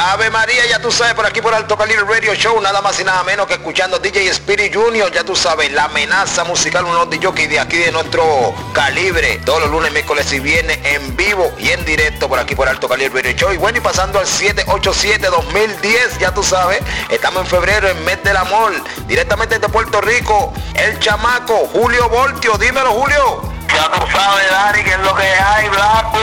Ave María, ya tú sabes, por aquí por Alto Calibre Radio Show, nada más y nada menos que escuchando DJ Spirit Junior, ya tú sabes, la amenaza musical, uno de los de aquí de nuestro calibre, todos los lunes, miércoles y viernes en vivo y en directo por aquí por Alto Calibre Radio Show. Y bueno, y pasando al 787-2010, ya tú sabes, estamos en febrero, en mes del amor, directamente desde Puerto Rico, el chamaco Julio Voltio, dímelo Julio. Ya tú sabes, Dari, que es lo que hay, Blanco.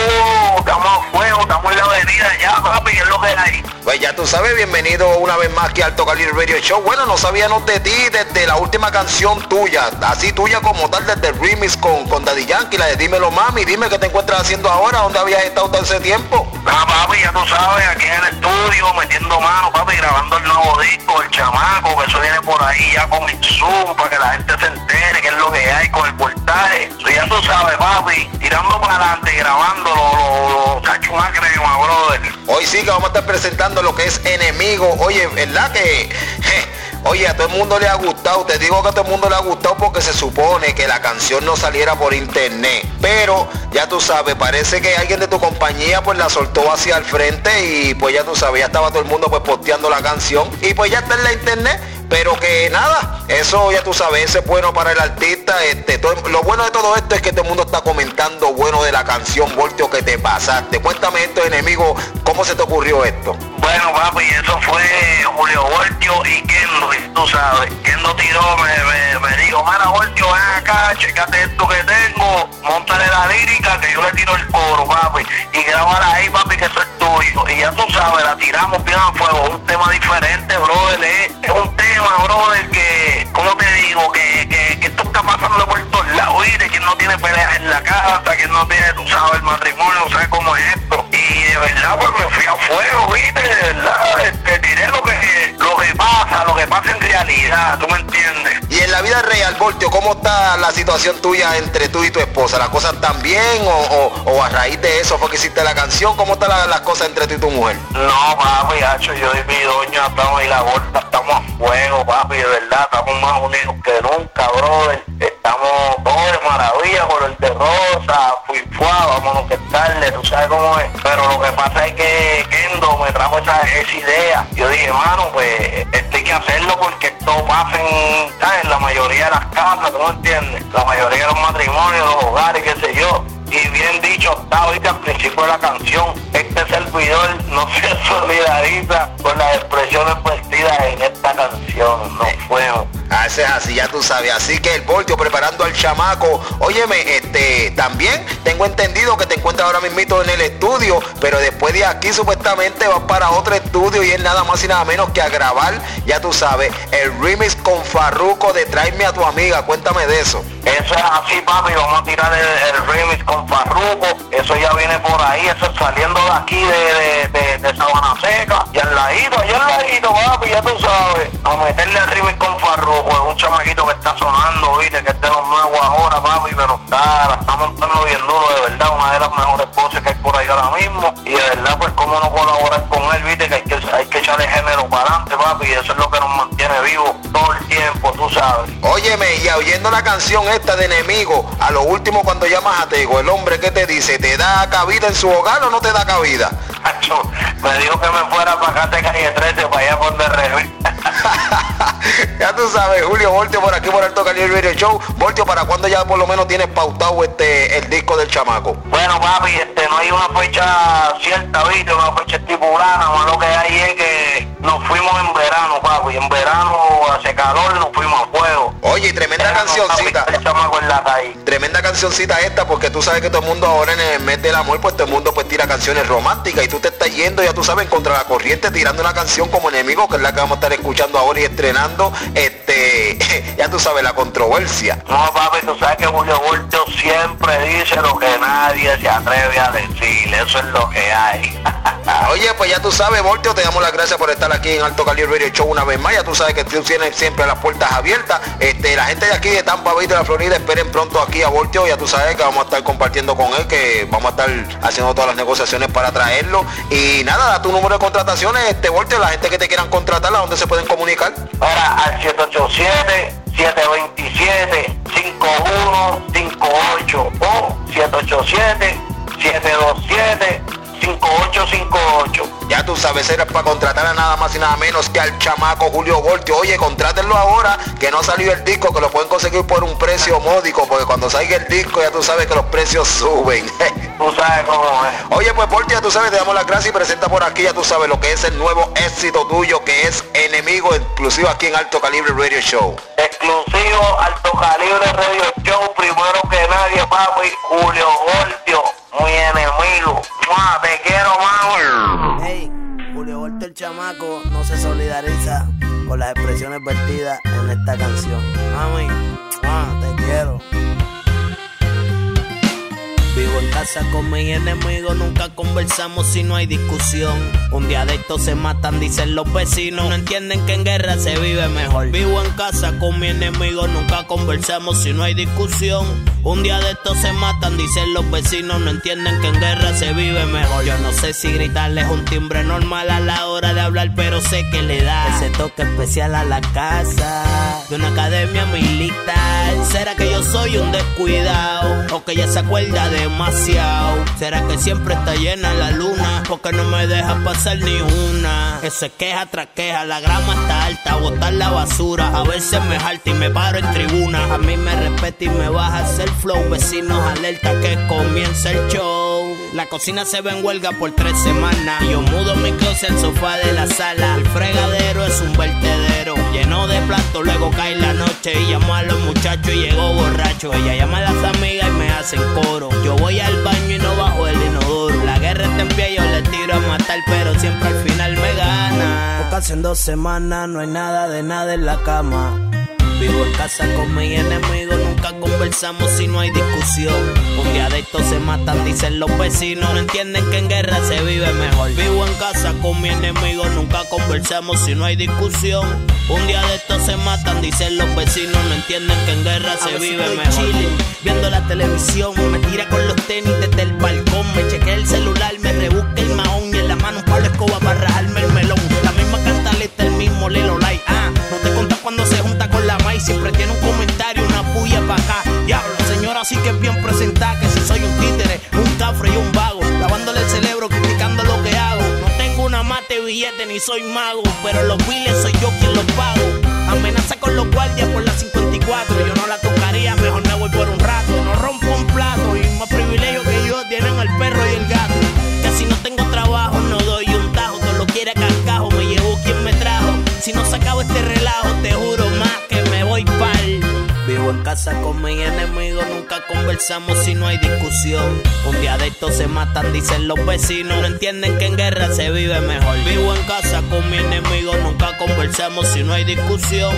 Estamos a fuego, estamos en la avenida ya, papi, que es lo que hay. Pues ya tú sabes, bienvenido una vez más aquí al Calibre Radio Show. Bueno, no sabíamos de ti desde la última canción tuya, así tuya como tal, desde el remix con, con Daddy Yankee, la de Dímelo Mami, dime qué te encuentras haciendo ahora, dónde habías estado todo ese tiempo. Ah, papi, ya tú sabes, aquí en el estudio, metiendo mano, papi, grabando el nuevo disco, el chamaco, que eso viene por ahí ya con el Zoom, para que la gente se entere Hoy sí que vamos a estar presentando lo que es enemigo. Oye, ¿verdad que? Oye, a todo el mundo le ha gustado. Te digo que a todo el mundo le ha gustado porque se supone que la canción no saliera por internet. Pero ya tú sabes, parece que alguien de tu compañía pues la soltó hacia el frente y pues ya tú sabes, ya estaba todo el mundo pues posteando la canción. Y pues ya está en la internet. Pero que nada, eso ya tú sabes, es bueno para el artista. Este, lo bueno de todo esto es que todo el mundo está comentando bueno de la canción Voltio que te pasaste. Cuéntame esto, enemigo, ¿cómo se te ocurrió esto? Bueno, papi, eso fue Julio Voltio y Kendo, tú sabes. Kendo tiró, me, me, dijo, mira Voltio, ven acá, checate esto que tengo, montale la lírica que yo le tiro el coro, papi. Y grabala ahí, papi, que eso es tuyo. Y ya tú sabes, la tiramos bien a fuego, un tema diferente, brother, un tema brother, que, ¿cómo te digo? Que, que, esto está pasando por todos lados, de que no tiene peleas en la casa, que no tiene, tú sabes, el matrimonio, no sabes cómo es esto. Y de verdad, pues me fui a fuego, viste, de verdad, te diré lo que, lo que pasa, lo que pasa en realidad, ¿tú me entiendes? Y en la vida real, Voltio, ¿cómo está la situación tuya entre tú y tu esposa? ¿Las cosas están bien o, o, a raíz de eso fue que hiciste la canción? ¿Cómo están las cosas entre tú y tu mujer? No, papi, hacho, yo y mi doña estamos ahí la gorda, estamos a fuego, papi, de verdad, estamos más unidos que nunca, brother. Sabes cómo es. Pero lo que pasa es que Kendo me trajo esa, esa idea. Yo dije, mano, pues esto hay que hacerlo porque esto pasa en, la mayoría de las casas, ¿tú no entiendes? La mayoría de los matrimonios, los hogares, qué sé yo y bien dicho está ahorita al principio de la canción, este servidor no se solidariza con las expresiones vestidas en esta canción, no fue. Así es así, ya tú sabes. Así que el Voltio preparando al chamaco. Óyeme, este, también tengo entendido que te encuentras ahora mismito en el estudio, pero después de aquí supuestamente vas para otro estudio y es nada más y nada menos que a grabar, ya tú sabes, el remix con Farruco de Tráeme a tu amiga. Cuéntame de eso. Eso es así, papi. Vamos a tirar el, remix con Farruco. Eso ya viene por ahí. Eso es saliendo de aquí de, de, de, Sabana Seca. Y al ladito, allá al ladito, papi, ya tú sabes. A meterle el remix con Farruco. Es un chamaquito que está sonando, viste, que es de los nuevos ahora, papi, pero está, la está montando bien duro, de verdad. Una de las mejores voces que hay por ahí ahora mismo. Y de verdad, pues, cómo no colaborar con él, viste, que hay que, hay que echarle género para adelante, papi. Y eso es lo que nos mantiene vivos tiempo, tú sabes. Óyeme, y oyendo la canción esta de enemigo, a lo último cuando llamas a Tego, el hombre que te dice, ¿te da cabida en su hogar o no te da cabida? me dijo que me fuera para acá de calle 13, para allá por de ya tú sabes, Julio Voltio por aquí por Alto Calibre Radio Show. Voltio, ¿para cuándo ya por lo menos tienes pautado este el disco del chamaco? Bueno, papi, este no hay una fecha cierta, viste, una fecha estipulada, más lo que hay es que nos fuimos en verano, papi. En verano hace calor nos fuimos a fuego. Oye, tremenda cancioncita. Tremenda cancioncita esta, porque tú sabes que todo el mundo ahora en el mes del amor, pues todo el mundo pues tira canciones románticas y tú te estás yendo, ya tú sabes, contra la corriente tirando una canción como enemigo, que es la que vamos a estar escuchando ahora y estrenando, este, ya tú sabes, la controversia. No, papi, tú sabes que Julio Voltio siempre dice lo que nadie se atreve a decir, eso es lo que hay. Oye, pues ya tú sabes, Voltio, te damos las gracias por estar aquí en Alto Calibre Radio Show una vez más. Ya tú sabes que tú tienes siempre las puertas abiertas. Este, la gente de aquí de Tampa Bay de la Florida, esperen pronto aquí a Voltio. Ya tú sabes que vamos a estar compartiendo con él, que vamos a estar haciendo todas las negociaciones para traerlo. Y nada, da tu número de contrataciones, este Voltio, la gente que te quieran contratar, ¿a dónde se pueden comunicar? Para al 787 727 5158 o 787 727 5858. Ya tú sabes, eres para contratar a nada más y nada menos que al chamaco Julio Voltio. Oye, contrátenlo ahora, que no salió el disco, que lo pueden conseguir por un precio módico, porque cuando salga el disco ya tú sabes que los precios suben. Tú sabes cómo es. Oye, pues Voltio, ya tú sabes, te damos las gracias y presenta por aquí, ya tú sabes lo que es el nuevo éxito tuyo, que es Enemigo, exclusivo aquí en Alto Calibre Radio Show. Exclusivo Alto Calibre Radio Show, primero que nadie, papi, Julio Vivo en casa con mi enemigo, nunca conversamos si no hay discusión. Un día de estos se matan, dicen los vecinos. No entienden que en guerra se vive mejor. Vivo en casa con mi enemigo, nunca conversamos si no hay discusión. Un día de estos se matan, dicen los vecinos. No entienden que en guerra se vive mejor. Yo no sé si gritarles un timbre normal a la hora de hablar, pero sé que le da ese toque especial a la casa. De una academia militar. ¿Será que yo soy un descuidado? O que ella se acuerda ¿Será que siempre está llena la luna? Porque no me deja pasar ni una. Eso es queja tras queja. La grama está alta, botar la basura. A veces me jalta y me paro en tribuna. A mí me respeta y me baja hacer flow. Vecinos alerta que comienza el show. La cocina se ve en huelga por tres semanas. Yo mudo mi closet al sofá de la sala. El fregadero es un vertedero. Lleno de platos, luego cae la noche. Y llamo a los muchachos y llego borracho. Ella llama a las amigas y me hacen coro. Yo voy al baño y no bajo el inodoro. La guerra está en pie, yo le tiro a matar, pero siempre al final me gana. Porque hace dos semanas no hay nada de nada en la cama. Vivo en casa con mi enemigo, nunca si no hay discusión. Un día de estos se matan, dicen los vecinos, no entienden que en guerra se vive mejor. Vivo en casa con mi enemigo, nunca conversamos si no hay discusión. Un día de estos se matan, dicen los vecinos, no entienden que en guerra se vive mejor. viendo la televisión, me tira con los tenis ni soy mago, pero los biles soy yo quien los pago. Amenaza con los guardias por la 54, yo no la tocaría, mejor me voy por un rato. No rompo un plato y más privilegio que yo tienen el perro y el gato. Que si no tengo trabajo no doy un tajo, todo lo quiere cascajo, me llevo quien me trajo. Si no se acaba este relajo, te juro más que me voy pa'l. Vivo en casa con mi enemigo, nunca conversamos si no hay discusión. Un día de estos se matan, dicen los vecinos, no entienden que en guerra se vive mejor. Vivo en casa con mi enemigo, nunca conversamos si no hay discusión.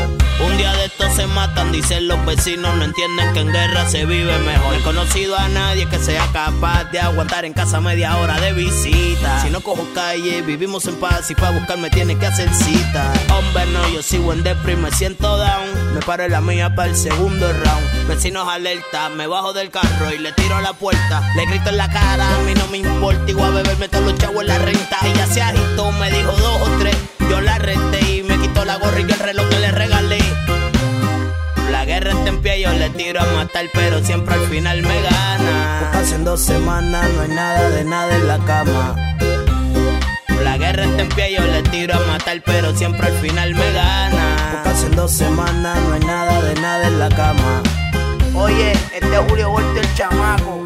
Un día de estos se matan, dicen los vecinos, no entienden que en guerra se vive mejor. No he conocido a nadie que sea capaz de aguantar en casa media hora de visita. Si no cojo calle, vivimos en paz y para buscarme tiene que hacer cita. Hombre, no, yo sigo en depre y me siento down. Me paro en la mía para el segundo round. Vecinos alerta, me bajo del carro y le tiro a la puerta. Le grito en la cara, a mí no me importa. Igual beberme todos los chavos en la renta. Ella se agitó, me dijo dos o tres. Yo la renté y me quitó la gorra y el reloj que le regalé. La guerra está en pie, yo le tiro a matar, pero siempre al final me gana. Hace dos semanas no hay nada de nada en la cama. La guerra está en pie, yo le tiro a matar, pero siempre al final me gana. Hace dos semanas no hay nada de nada en la cama. Oye, este es Julio Voltio el chamaco.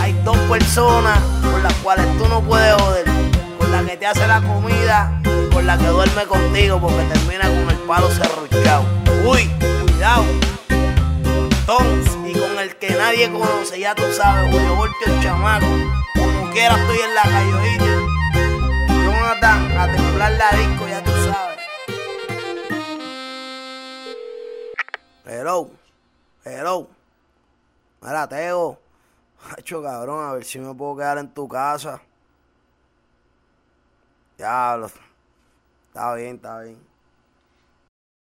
Hay dos personas con las cuales tú no puedes joder. Con la que te hace la comida y con la que duerme contigo porque termina con el palo serruchado. Uy, cuidado. Tons, y con el que nadie conoce, ya tú sabes, Julio Voltio el chamaco. Como quiera estoy en la calle, ¿oíste? Jonathan, a temblar la disco, ya tú sabes. Hello, hello. Mira, Tego. Hacho, cabrón, a ver si me puedo quedar en tu casa. Diablo. Está bien, está bien.